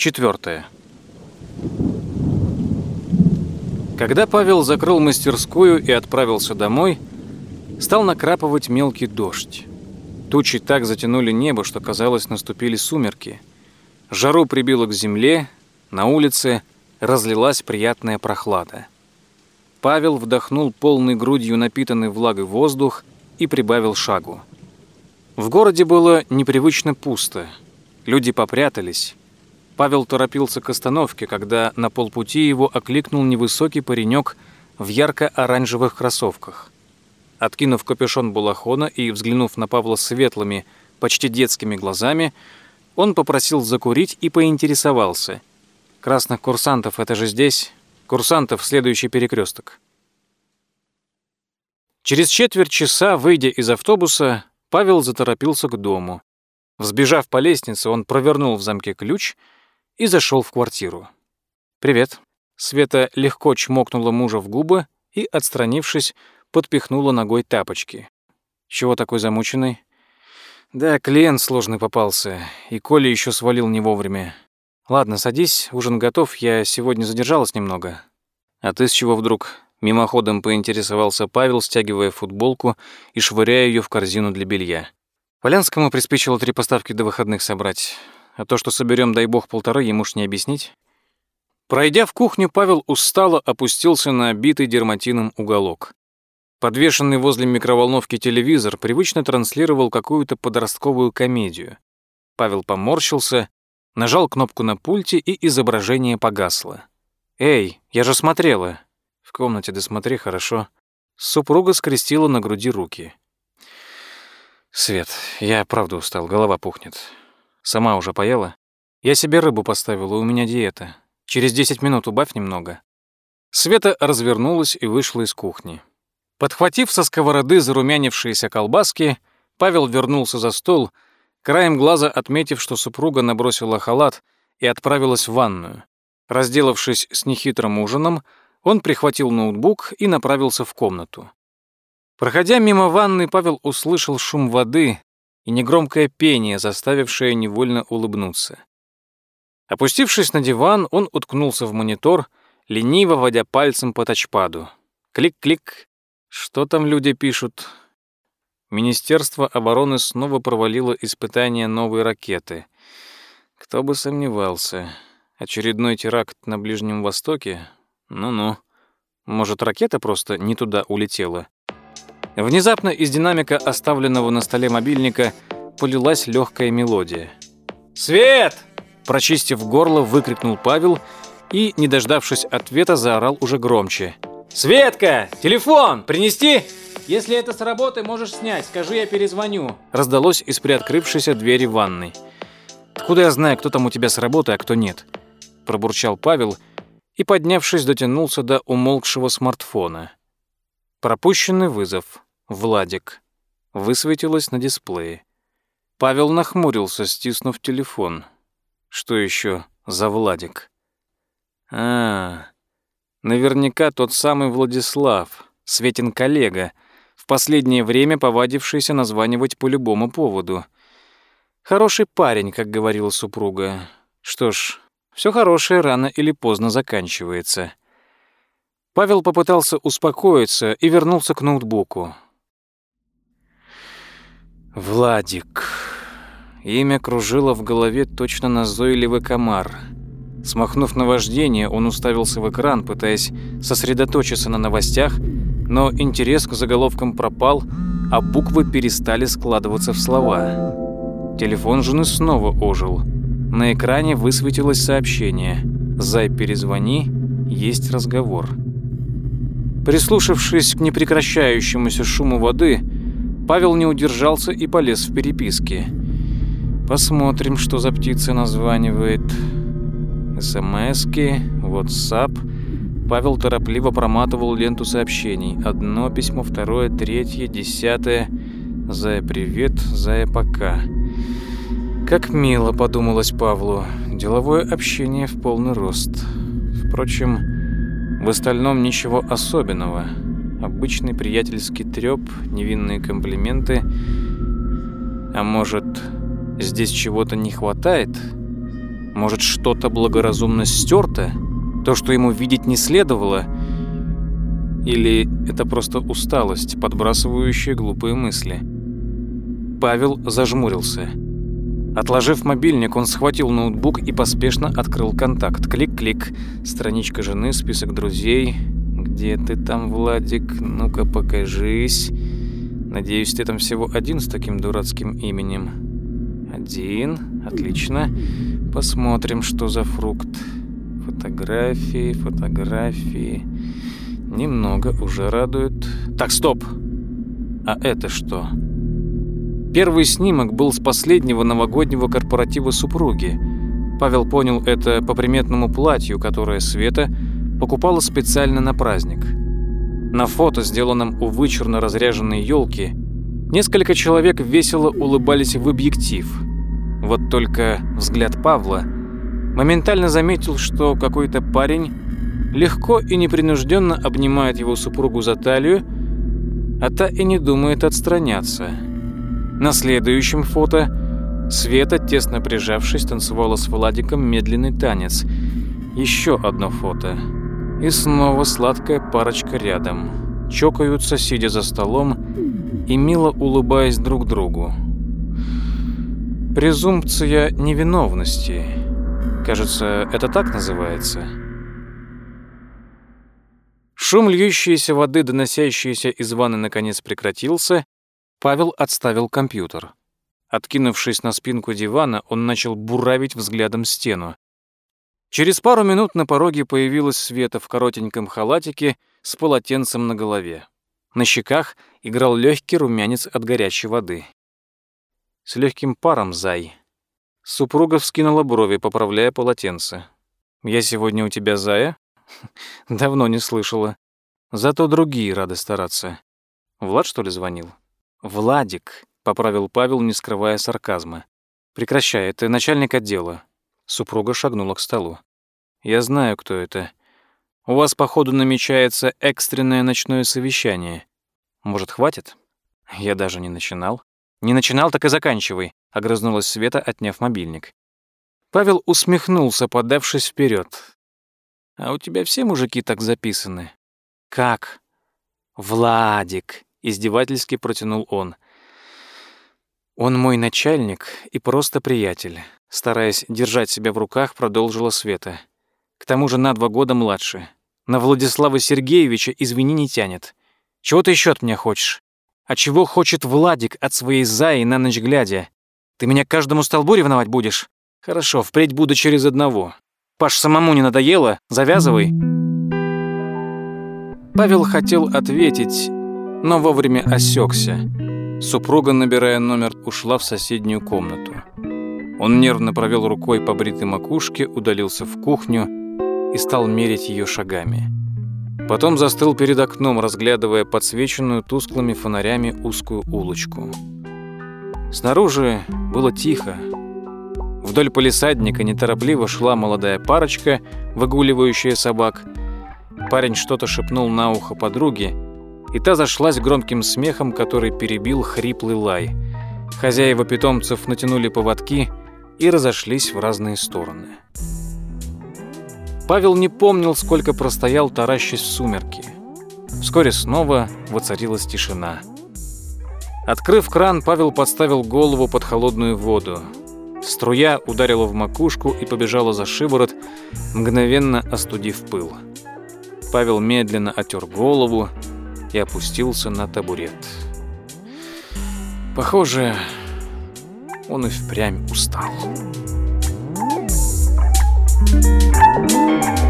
Четвертое. Когда Павел закрыл мастерскую и отправился домой, стал накрапывать мелкий дождь. Тучи так затянули небо, что, казалось, наступили сумерки. Жару прибило к земле, на улице разлилась приятная прохлада. Павел вдохнул полной грудью напитанный влагой воздух и прибавил шагу. В городе было непривычно пусто. Люди попрятались. Павел торопился к остановке, когда на полпути его окликнул невысокий паренек в ярко-оранжевых кроссовках. Откинув капюшон балахона и взглянув на Павла светлыми, почти детскими глазами, он попросил закурить и поинтересовался. «Красных курсантов — это же здесь? Курсантов — следующий перекресток». Через четверть часа, выйдя из автобуса, Павел заторопился к дому. Взбежав по лестнице, он провернул в замке ключ — и зашел в квартиру. «Привет». Света легко чмокнула мужа в губы и, отстранившись, подпихнула ногой тапочки. «Чего такой замученный?» «Да, клиент сложный попался, и Коля еще свалил не вовремя. Ладно, садись, ужин готов, я сегодня задержалась немного». «А ты с чего вдруг?» Мимоходом поинтересовался Павел, стягивая футболку и швыряя ее в корзину для белья. Полянскому приспичило три поставки до выходных собрать. А то, что соберем, дай бог, полторы, ему ж не объяснить. Пройдя в кухню, Павел устало опустился на обитый дерматином уголок. Подвешенный возле микроволновки телевизор привычно транслировал какую-то подростковую комедию. Павел поморщился, нажал кнопку на пульте, и изображение погасло. «Эй, я же смотрела!» «В комнате досмотри, хорошо». Супруга скрестила на груди руки. «Свет, я правда устал, голова пухнет. Сама уже поела? Я себе рыбу поставила, у меня диета. Через 10 минут убавь немного. Света развернулась и вышла из кухни. Подхватив со сковороды зарумянившиеся колбаски, Павел вернулся за стол, краем глаза отметив, что супруга набросила халат и отправилась в ванную. Разделавшись с нехитрым ужином, он прихватил ноутбук и направился в комнату. Проходя мимо ванны, Павел услышал шум воды, и негромкое пение, заставившее невольно улыбнуться. Опустившись на диван, он уткнулся в монитор, лениво водя пальцем по тачпаду. Клик-клик. Что там люди пишут? Министерство обороны снова провалило испытание новой ракеты. Кто бы сомневался. Очередной теракт на Ближнем Востоке? Ну-ну. Может, ракета просто не туда улетела? Внезапно из динамика, оставленного на столе мобильника, полилась легкая мелодия. «Свет!» – прочистив горло, выкрикнул Павел и, не дождавшись ответа, заорал уже громче. «Светка! Телефон! Принести?» «Если это с работы, можешь снять. Скажи, я перезвоню». Раздалось из приоткрывшейся двери ванной. «Откуда я знаю, кто там у тебя с работы, а кто нет?» Пробурчал Павел и, поднявшись, дотянулся до умолкшего смартфона. Пропущенный вызов. Владик. Высветилось на дисплее. Павел нахмурился, стиснув телефон. Что еще за Владик? А, наверняка тот самый Владислав, Светин коллега, в последнее время повадившийся названивать по любому поводу. Хороший парень, как говорила супруга. Что ж, все хорошее рано или поздно заканчивается. Павел попытался успокоиться и вернулся к ноутбуку. Владик. Имя кружило в голове точно назойливый комар. Смахнув наваждение, он уставился в экран, пытаясь сосредоточиться на новостях, но интерес к заголовкам пропал, а буквы перестали складываться в слова. Телефон жены снова ожил. На экране высветилось сообщение «Зай, перезвони, есть разговор». Прислушавшись к непрекращающемуся шуму воды, Павел не удержался и полез в переписки. Посмотрим, что за птица названивает. СМСки, WhatsApp. Павел торопливо проматывал ленту сообщений. Одно письмо, второе, третье, десятое. «Зая, привет, Зая, пока». Как мило, подумалось Павлу. Деловое общение в полный рост. Впрочем, в остальном ничего особенного. Обычный приятельский трёп, невинные комплименты. А может, здесь чего-то не хватает? Может, что-то благоразумно стерто? То, что ему видеть не следовало? Или это просто усталость, подбрасывающая глупые мысли? Павел зажмурился. Отложив мобильник, он схватил ноутбук и поспешно открыл контакт. Клик-клик. Страничка жены, список друзей. «Где ты там, Владик? Ну-ка, покажись. Надеюсь, ты там всего один с таким дурацким именем». «Один. Отлично. Посмотрим, что за фрукт. Фотографии, фотографии. Немного уже радует. Так, стоп. А это что?» Первый снимок был с последнего новогоднего корпоратива супруги. Павел понял это по приметному платью, которое Света покупала специально на праздник. На фото, сделанном у вычурно разряженной елки, несколько человек весело улыбались в объектив. Вот только взгляд Павла моментально заметил, что какой-то парень легко и непринужденно обнимает его супругу за талию, а та и не думает отстраняться – на следующем фото Света, тесно прижавшись, танцевала с Владиком медленный танец. Еще одно фото. И снова сладкая парочка рядом. Чокаются, сидя за столом и мило улыбаясь друг другу. Презумпция невиновности. Кажется, это так называется. Шум льющейся воды, доносящийся из ванны, наконец прекратился, Павел отставил компьютер. Откинувшись на спинку дивана, он начал буравить взглядом стену. Через пару минут на пороге появилась Света в коротеньком халатике с полотенцем на голове. На щеках играл легкий румянец от горячей воды. С легким паром, зай. Супруга вскинула брови, поправляя полотенце. «Я сегодня у тебя зая?» «Давно не слышала. Зато другие рады стараться. Влад, что ли, звонил?» «Владик», — поправил Павел, не скрывая сарказма. «Прекращай, это начальник отдела». Супруга шагнула к столу. «Я знаю, кто это. У вас, походу, намечается экстренное ночное совещание. Может, хватит?» «Я даже не начинал». «Не начинал, так и заканчивай», — огрызнулась Света, отняв мобильник. Павел усмехнулся, подавшись вперед. «А у тебя все мужики так записаны?» «Как?» «Владик», Издевательски протянул он. Он мой начальник и просто приятель. Стараясь держать себя в руках, продолжила Света. К тому же на два года младше. На Владислава Сергеевича, извини, не тянет. Чего ты еще от меня хочешь? А чего хочет Владик от своей Заи на ночь глядя? Ты меня каждому столбу ревновать будешь? Хорошо, впредь буду через одного. Паш, самому не надоело? Завязывай. Павел хотел ответить, но вовремя осекся. Супруга, набирая номер, ушла в соседнюю комнату. Он нервно провел рукой по бритой макушке, удалился в кухню и стал мерить ее шагами. Потом застыл перед окном, разглядывая подсвеченную тусклыми фонарями узкую улочку. Снаружи было тихо. Вдоль полисадника неторопливо шла молодая парочка, выгуливающая собак. Парень что-то шепнул на ухо подруге, и та зашлась громким смехом, который перебил хриплый лай. Хозяева питомцев натянули поводки и разошлись в разные стороны. Павел не помнил, сколько простоял, таращась в сумерки. Вскоре снова воцарилась тишина. Открыв кран, Павел подставил голову под холодную воду. Струя ударила в макушку и побежала за шиворот, мгновенно остудив пыл. Павел медленно отер голову, и опустился на табурет. Похоже, он и впрямь устал. Thank you.